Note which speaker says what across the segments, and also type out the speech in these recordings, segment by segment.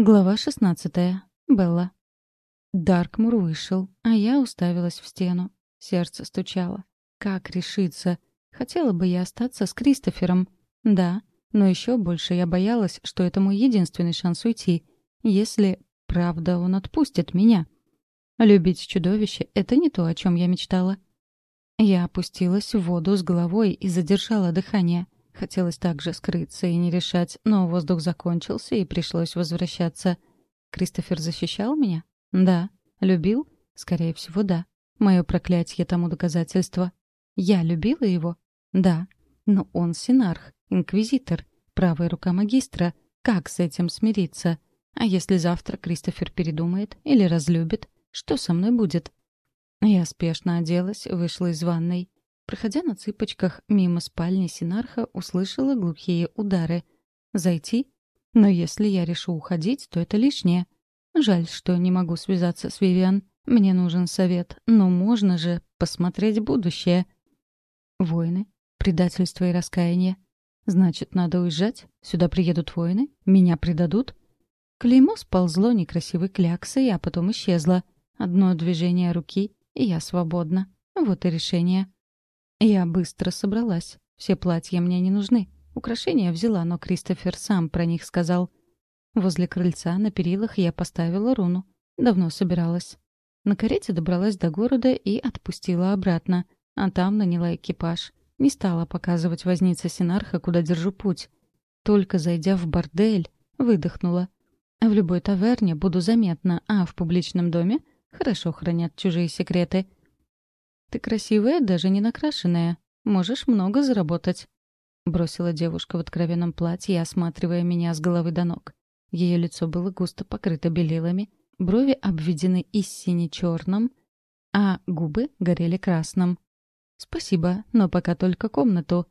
Speaker 1: Глава 16. Белла. Даркмур вышел, а я уставилась в стену. Сердце стучало. Как решиться? Хотела бы я остаться с Кристофером. Да, но еще больше я боялась, что это мой единственный шанс уйти, если, правда, он отпустит меня. Любить чудовище — это не то, о чем я мечтала. Я опустилась в воду с головой и задержала дыхание — Хотелось также скрыться и не решать, но воздух закончился, и пришлось возвращаться. Кристофер защищал меня? Да. Любил? Скорее всего, да. Мое проклятие тому доказательство. Я любила его? Да. Но он синарх, инквизитор, правая рука магистра. Как с этим смириться? А если завтра Кристофер передумает или разлюбит, что со мной будет? Я спешно оделась, вышла из ванной. Проходя на цыпочках мимо спальни Синарха, услышала глухие удары. Зайти? Но если я решу уходить, то это лишнее. Жаль, что не могу связаться с Вивиан. Мне нужен совет, но можно же посмотреть будущее. Войны, предательство и раскаяние. Значит, надо уезжать? Сюда приедут воины? Меня предадут? Клеймо сползло некрасивой кляксой, а потом исчезло. Одно движение руки, и я свободна. Вот и решение. Я быстро собралась. Все платья мне не нужны. Украшения взяла, но Кристофер сам про них сказал. Возле крыльца на перилах я поставила руну. Давно собиралась. На карете добралась до города и отпустила обратно. А там наняла экипаж. Не стала показывать возница Синарха, куда держу путь. Только зайдя в бордель, выдохнула. В любой таверне буду заметна, а в публичном доме хорошо хранят чужие секреты — «Ты красивая, даже не накрашенная. Можешь много заработать», — бросила девушка в откровенном платье, осматривая меня с головы до ног. Ее лицо было густо покрыто белилами, брови обведены и сине-черным, а губы горели красным. «Спасибо, но пока только комнату».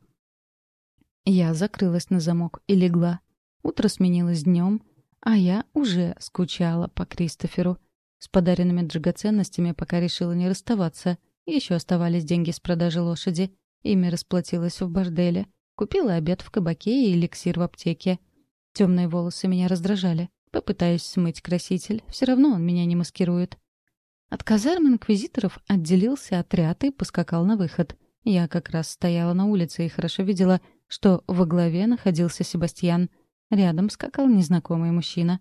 Speaker 1: Я закрылась на замок и легла. Утро сменилось днем, а я уже скучала по Кристоферу. С подаренными драгоценностями пока решила не расставаться — еще оставались деньги с продажи лошади. Ими расплатилась в борделе. Купила обед в кабаке и эликсир в аптеке. Темные волосы меня раздражали. Попытаюсь смыть краситель. Все равно он меня не маскирует. От казарм инквизиторов отделился отряд и поскакал на выход. Я как раз стояла на улице и хорошо видела, что во главе находился Себастьян. Рядом скакал незнакомый мужчина.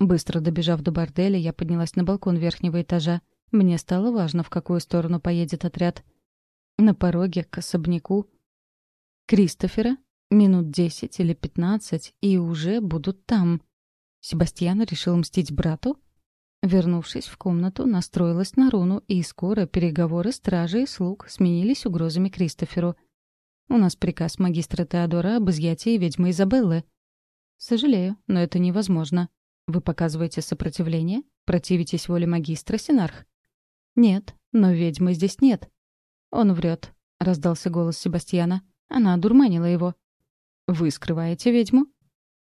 Speaker 1: Быстро добежав до борделя, я поднялась на балкон верхнего этажа. Мне стало важно, в какую сторону поедет отряд. На пороге к особняку Кристофера минут десять или пятнадцать, и уже будут там. Себастьян решил мстить брату? Вернувшись в комнату, настроилась на руну, и скоро переговоры стражи и слуг сменились угрозами Кристоферу. «У нас приказ магистра Теодора об изъятии ведьмы Изабеллы». «Сожалею, но это невозможно. Вы показываете сопротивление, противитесь воле магистра Синарх. «Нет, но ведьмы здесь нет». «Он врет», — раздался голос Себастьяна. Она одурманила его. «Вы скрываете ведьму?»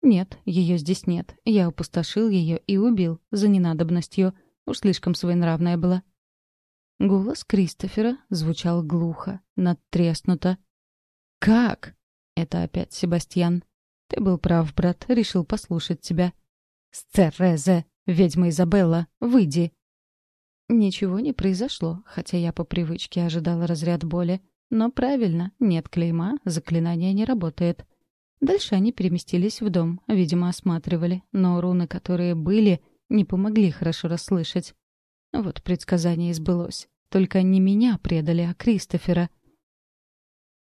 Speaker 1: «Нет, ее здесь нет. Я опустошил ее и убил за ненадобностью. Уж слишком своенравная была». Голос Кристофера звучал глухо, надтреснуто. «Как?» — это опять Себастьян. «Ты был прав, брат, решил послушать тебя». «Стерезе! Ведьма Изабелла, выйди!» Ничего не произошло, хотя я по привычке ожидала разряд боли. Но правильно, нет клейма, заклинание не работает. Дальше они переместились в дом, видимо, осматривали, но руны, которые были, не помогли хорошо расслышать. Вот предсказание избылось. Только не меня предали, а Кристофера.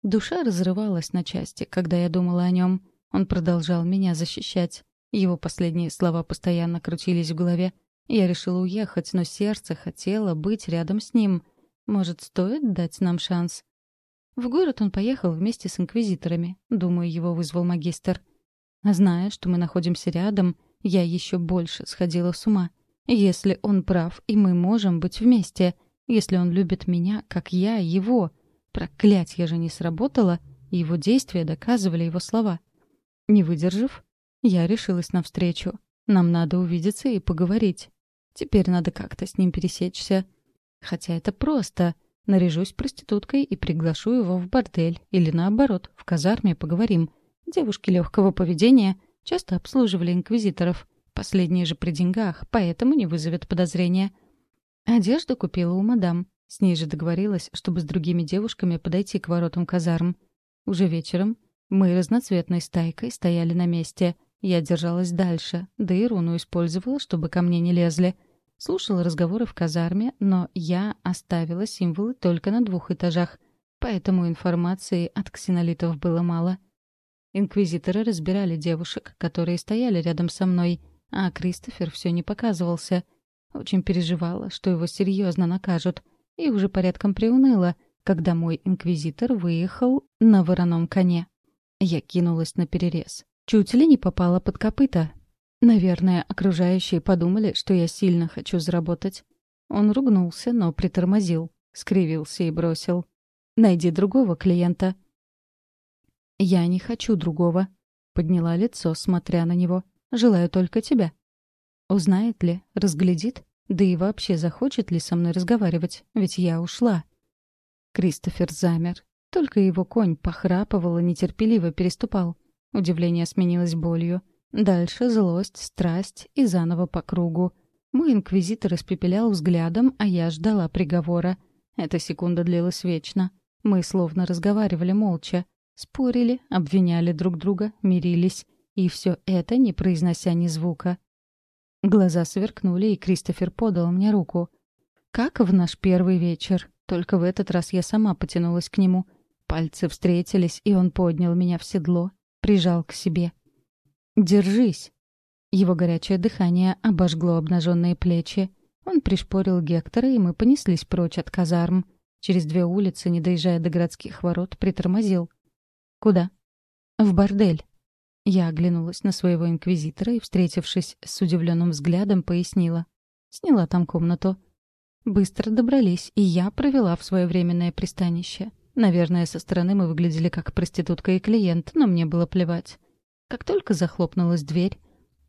Speaker 1: Душа разрывалась на части, когда я думала о нем. Он продолжал меня защищать. Его последние слова постоянно крутились в голове — я решила уехать, но сердце хотело быть рядом с ним. Может, стоит дать нам шанс? В город он поехал вместе с инквизиторами. Думаю, его вызвал магистр. Зная, что мы находимся рядом, я еще больше сходила с ума. Если он прав, и мы можем быть вместе, если он любит меня, как я его, проклятье же не сработало, его действия доказывали его слова. Не выдержав, я решилась навстречу. Нам надо увидеться и поговорить. Теперь надо как-то с ним пересечься. Хотя это просто. Наряжусь проституткой и приглашу его в бордель. Или наоборот, в казарме поговорим. Девушки легкого поведения часто обслуживали инквизиторов. Последние же при деньгах, поэтому не вызовет подозрения. Одежду купила у мадам. С ней же договорилась, чтобы с другими девушками подойти к воротам казарм. Уже вечером мы разноцветной стайкой стояли на месте. Я держалась дальше, да и руну использовала, чтобы ко мне не лезли. Слушала разговоры в казарме, но я оставила символы только на двух этажах, поэтому информации от ксенолитов было мало. Инквизиторы разбирали девушек, которые стояли рядом со мной, а Кристофер все не показывался. Очень переживала, что его серьезно накажут, и уже порядком приуныла, когда мой инквизитор выехал на вороном коне. Я кинулась на перерез. Чуть ли не попала под копыта. Наверное, окружающие подумали, что я сильно хочу заработать. Он ругнулся, но притормозил, скривился и бросил. «Найди другого клиента». «Я не хочу другого», — подняла лицо, смотря на него. «Желаю только тебя». Узнает ли, разглядит, да и вообще захочет ли со мной разговаривать, ведь я ушла. Кристофер замер. Только его конь похрапывал и нетерпеливо переступал. Удивление сменилось болью. Дальше злость, страсть и заново по кругу. Мой инквизитор испепелял взглядом, а я ждала приговора. Эта секунда длилась вечно. Мы словно разговаривали молча. Спорили, обвиняли друг друга, мирились. И все это, не произнося ни звука. Глаза сверкнули, и Кристофер подал мне руку. Как в наш первый вечер. Только в этот раз я сама потянулась к нему. Пальцы встретились, и он поднял меня в седло, прижал к себе. «Держись!» Его горячее дыхание обожгло обнаженные плечи. Он пришпорил Гектора, и мы понеслись прочь от казарм. Через две улицы, не доезжая до городских ворот, притормозил. «Куда?» «В бордель». Я оглянулась на своего инквизитора и, встретившись с удивленным взглядом, пояснила. Сняла там комнату. Быстро добрались, и я провела в свое временное пристанище. Наверное, со стороны мы выглядели как проститутка и клиент, но мне было плевать. Как только захлопнулась дверь,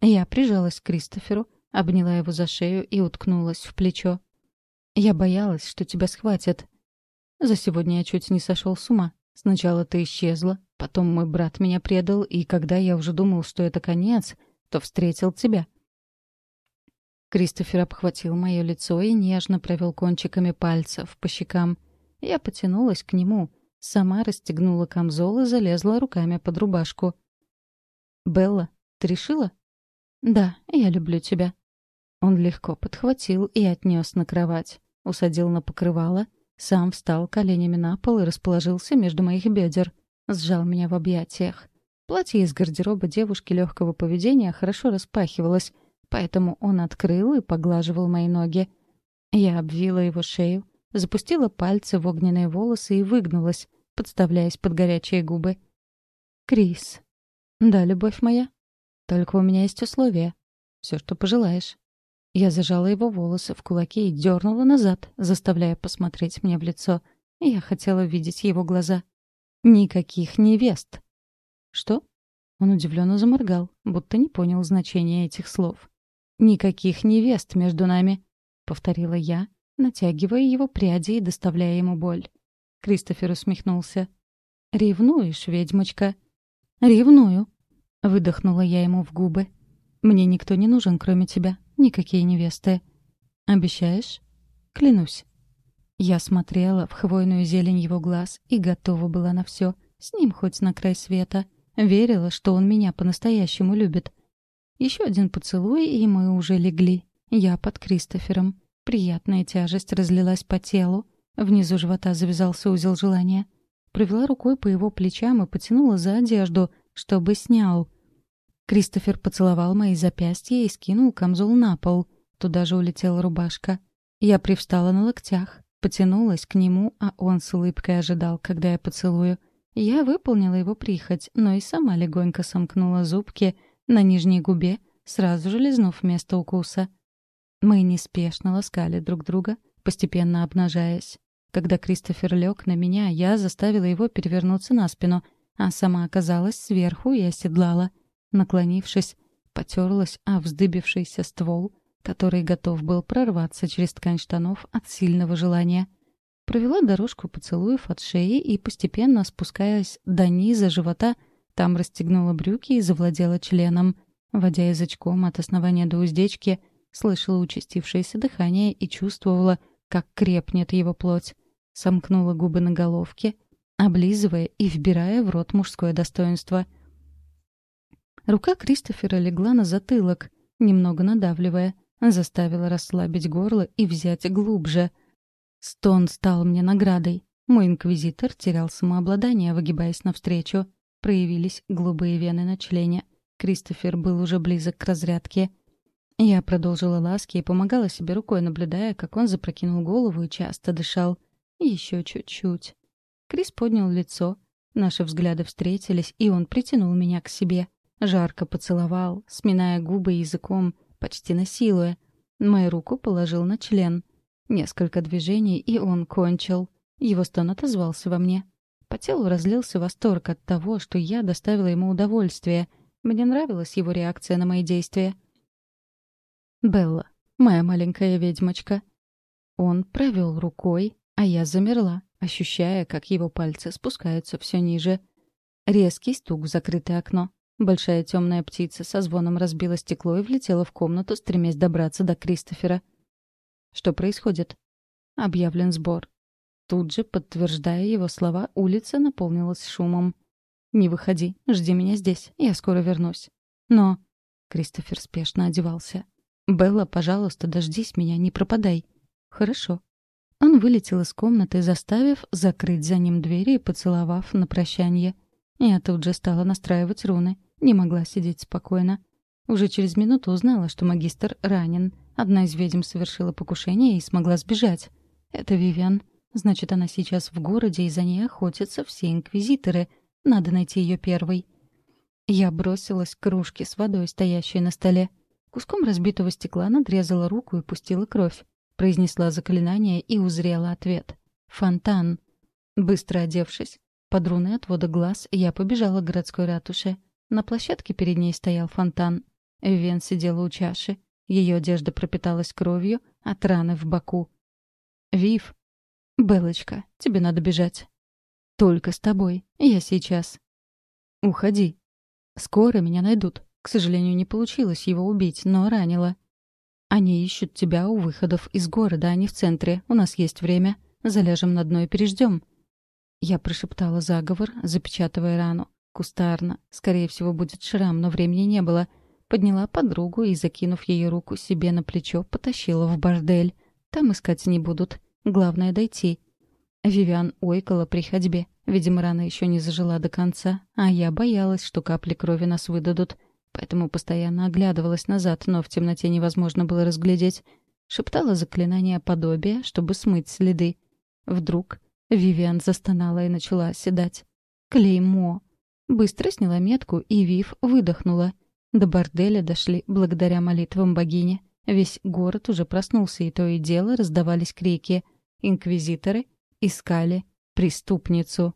Speaker 1: я прижалась к Кристоферу, обняла его за шею и уткнулась в плечо. «Я боялась, что тебя схватят. За сегодня я чуть не сошел с ума. Сначала ты исчезла, потом мой брат меня предал, и когда я уже думал, что это конец, то встретил тебя. Кристофер обхватил мое лицо и нежно провел кончиками пальцев по щекам. Я потянулась к нему, сама расстегнула камзол и залезла руками под рубашку. «Белла, ты решила?» «Да, я люблю тебя». Он легко подхватил и отнес на кровать, усадил на покрывало — сам встал коленями на пол и расположился между моих бедер. Сжал меня в объятиях. Платье из гардероба девушки легкого поведения хорошо распахивалось, поэтому он открыл и поглаживал мои ноги. Я обвила его шею, запустила пальцы в огненные волосы и выгнулась, подставляясь под горячие губы. «Крис». «Да, любовь моя. Только у меня есть условия. Все, что пожелаешь». Я зажала его волосы в кулаки и дернула назад, заставляя посмотреть мне в лицо. Я хотела видеть его глаза. «Никаких невест!» «Что?» Он удивленно заморгал, будто не понял значения этих слов. «Никаких невест между нами», — повторила я, натягивая его пряди и доставляя ему боль. Кристофер усмехнулся. «Ревнуешь, ведьмочка?» «Ревную», — выдохнула я ему в губы. «Мне никто не нужен, кроме тебя. Никакие невесты. Обещаешь? Клянусь. Я смотрела в хвойную зелень его глаз и готова была на все. С ним хоть на край света. Верила, что он меня по-настоящему любит. Еще один поцелуй, и мы уже легли. Я под Кристофером. Приятная тяжесть разлилась по телу. Внизу живота завязался узел желания. Провела рукой по его плечам и потянула за одежду, чтобы снял — Кристофер поцеловал мои запястья и скинул камзол на пол. Туда же улетела рубашка. Я привстала на локтях, потянулась к нему, а он с улыбкой ожидал, когда я поцелую. Я выполнила его прихоть, но и сама легонько сомкнула зубки на нижней губе, сразу же лизнув место укуса. Мы неспешно ласкали друг друга, постепенно обнажаясь. Когда Кристофер лег на меня, я заставила его перевернуться на спину, а сама оказалась сверху и оседлала — Наклонившись, потерлась о вздыбившийся ствол, который готов был прорваться через ткань штанов от сильного желания. Провела дорожку поцелуев от шеи и, постепенно спускаясь до низа живота, там расстегнула брюки и завладела членом. Водя язычком от основания до уздечки, слышала участившееся дыхание и чувствовала, как крепнет его плоть. Сомкнула губы на головке, облизывая и вбирая в рот мужское достоинство. Рука Кристофера легла на затылок, немного надавливая, заставила расслабить горло и взять глубже. Стон стал мне наградой. Мой инквизитор терял самообладание, выгибаясь навстречу. Проявились голубые вены на члене. Кристофер был уже близок к разрядке. Я продолжила ласки и помогала себе рукой, наблюдая, как он запрокинул голову и часто дышал. Еще чуть-чуть. Крис поднял лицо. Наши взгляды встретились, и он притянул меня к себе. Жарко поцеловал, сминая губы языком, почти насилуя. Мою руку положил на член. Несколько движений, и он кончил. Его стон отозвался во мне. По телу разлился восторг от того, что я доставила ему удовольствие. Мне нравилась его реакция на мои действия. «Белла, моя маленькая ведьмочка». Он провел рукой, а я замерла, ощущая, как его пальцы спускаются все ниже. Резкий стук в закрытое окно. Большая темная птица со звоном разбила стекло и влетела в комнату, стремясь добраться до Кристофера. «Что происходит?» Объявлен сбор. Тут же, подтверждая его слова, улица наполнилась шумом. «Не выходи, жди меня здесь, я скоро вернусь». «Но...» Кристофер спешно одевался. «Белла, пожалуйста, дождись меня, не пропадай». «Хорошо». Он вылетел из комнаты, заставив закрыть за ним двери и поцеловав на прощание. Я тут же стала настраивать руны. Не могла сидеть спокойно. Уже через минуту узнала, что магистр ранен. Одна из ведьм совершила покушение и смогла сбежать. Это Вивиан. Значит, она сейчас в городе, и за ней охотятся все инквизиторы. Надо найти ее первой. Я бросилась к кружке с водой, стоящей на столе. Куском разбитого стекла надрезала руку и пустила кровь. Произнесла заклинание и узрела ответ. Фонтан. Быстро одевшись, под руны отвода глаз я побежала к городской ратуше. На площадке перед ней стоял фонтан. Вивен сидела у чаши. Ее одежда пропиталась кровью от раны в боку. «Вив!» «Белочка, тебе надо бежать». «Только с тобой. Я сейчас». «Уходи. Скоро меня найдут. К сожалению, не получилось его убить, но ранило. Они ищут тебя у выходов из города, а не в центре. У нас есть время. Заляжем на дно и переждем». Я прошептала заговор, запечатывая рану. Кустарно. Скорее всего, будет шрам, но времени не было. Подняла подругу и, закинув ее руку себе на плечо, потащила в бордель. Там искать не будут. Главное — дойти. Вивиан ойкала при ходьбе. Видимо, рана еще не зажила до конца, а я боялась, что капли крови нас выдадут. Поэтому постоянно оглядывалась назад, но в темноте невозможно было разглядеть. Шептала заклинание подобия, чтобы смыть следы. Вдруг Вивиан застонала и начала оседать. «Клеймо!» Быстро сняла метку, и Вив выдохнула. До борделя дошли благодаря молитвам богини. Весь город уже проснулся, и то и дело раздавались крики. Инквизиторы искали преступницу.